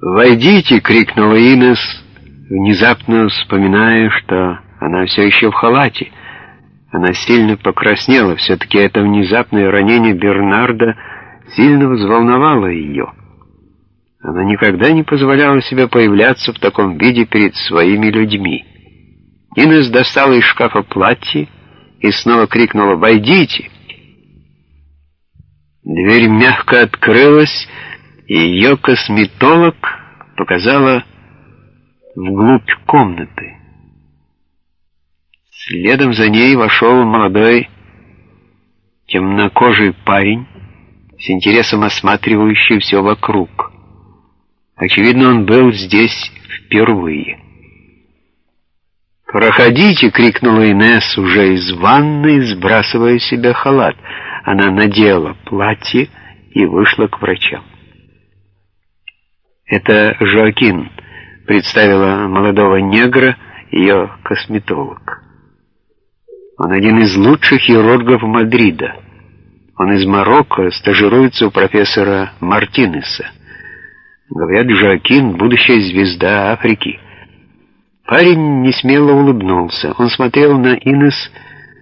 «Войдите!» — крикнула Инес, внезапно вспоминая, что она все еще в халате. Она сильно покраснела, все-таки это внезапное ранение Бернарда сильно взволновало ее. Она никогда не позволяла себе появляться в таком виде перед своими людьми. Инес достала из шкафа платье и снова крикнула «Войдите!». Дверь мягко открылась, и ее косметолог показала вглубь комнаты. Следом за ней вошел молодой темнокожий парень, с интересом осматривающий все вокруг. Очевидно, он был здесь впервые. «Проходите!» — крикнула Инесс уже из ванной, сбрасывая с себя халат. Она надела платье и вышла к врачам. «Это Жоакин», — представила молодого негра ее косметолог. «Он один из лучших хирургов Мадрида. Он из Марокко, стажируется у профессора Мартинеса. Говорят, Жоакин — будущая звезда Африки». Парень несмело улыбнулся. Он смотрел на Инес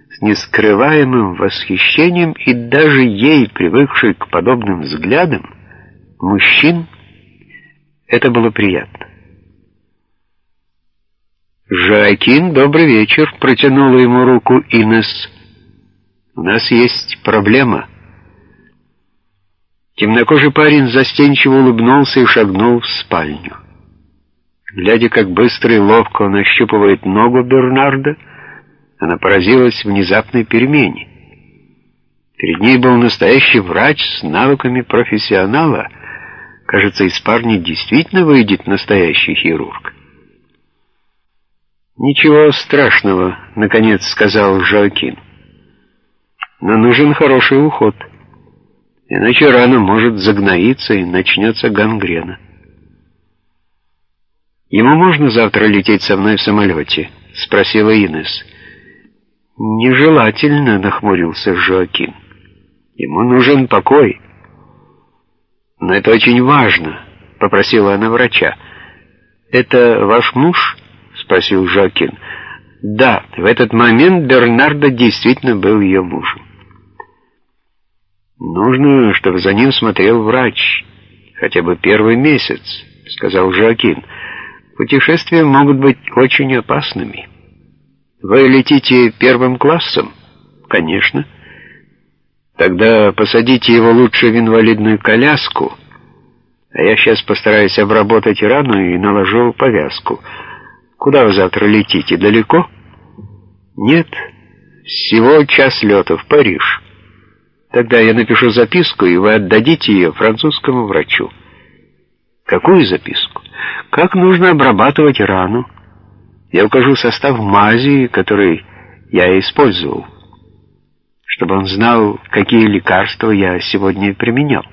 с нескрываемым восхищением, и даже ей, привыкшей к подобным взглядам, мужчин, это было приятно. «Жакин, добрый вечер!» — протянула ему руку Инес. «У нас есть проблема». Темнокожий парень застенчиво улыбнулся и шагнул в спальню. Глядя, как быстро и ловко он ощупывает ногу Бернарда, она поразилась внезапной перемене. Перед ней был настоящий врач с навыками профессионала. Кажется, из парня действительно выйдет настоящий хирург. «Ничего страшного», — наконец сказал Жоакин. «Но нужен хороший уход, иначе рана может загноиться и начнется гангрена». «Ему можно завтра лететь со мной в самолете?» — спросила Инес. «Нежелательно», — нахмурился Жоакин. «Ему нужен покой». «Но это очень важно», — попросила она врача. «Это ваш муж?» — спросил Жоакин. «Да, в этот момент Бернардо действительно был ее мужем». «Нужно, чтобы за ним смотрел врач, хотя бы первый месяц», — сказал Жоакин. Путешествия могут быть очень опасными. Вы летите первым классом? Конечно. Тогда посадите его лучше в инвалидную коляску, а я сейчас постараюсь обработать рану и наложу повязку. Куда вы завтра летите? Далеко? Нет, всего час лета в Париж. Тогда я напишу записку, и вы отдадите ее французскому врачу. Какую записку? Как нужно обрабатывать рану? Я укажу состав мази, который я использовал, чтобы он знал, какие лекарства я сегодня применял.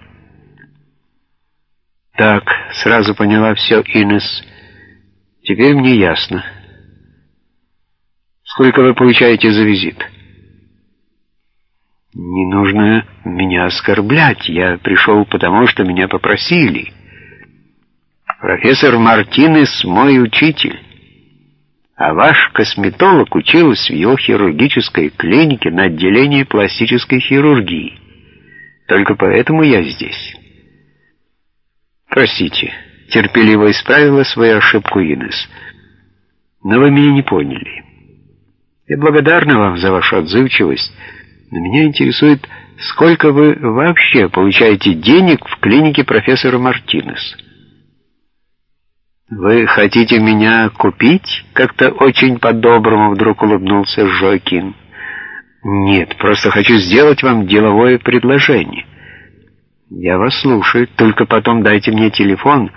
Так, сразу поняла все Инес. Теперь мне ясно. Сколько вы получаете за визит? Не нужно меня оскорблять. Я пришел потому, что меня попросили. Профессор Мартинес мой учитель, а ваш косметолог учился в его хирургической клинике на отделении пластической хирургии. Только поэтому я здесь. Простите, терпеливо исправила свою ошибку Инес. Но вы меня не поняли. Я благодарна вам за вашу отзывчивость, но меня интересует, сколько вы вообще получаете денег в клинике профессора Мартинеса. «Вы хотите меня купить?» — как-то очень по-доброму вдруг улыбнулся Жокин. «Нет, просто хочу сделать вам деловое предложение». «Я вас слушаю, только потом дайте мне телефон.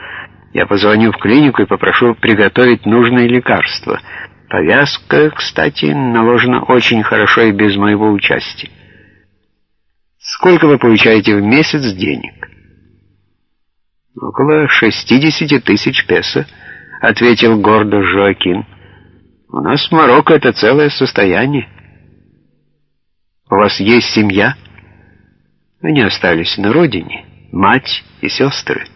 Я позвоню в клинику и попрошу приготовить нужные лекарства. Повязка, кстати, наложена очень хорошо и без моего участия». «Сколько вы получаете в месяц денег?» «Около шестидесяти тысяч песо», — ответил гордо Жоакин. «У нас в Марокко это целое состояние». «У вас есть семья?» «Они остались на родине, мать и сестры».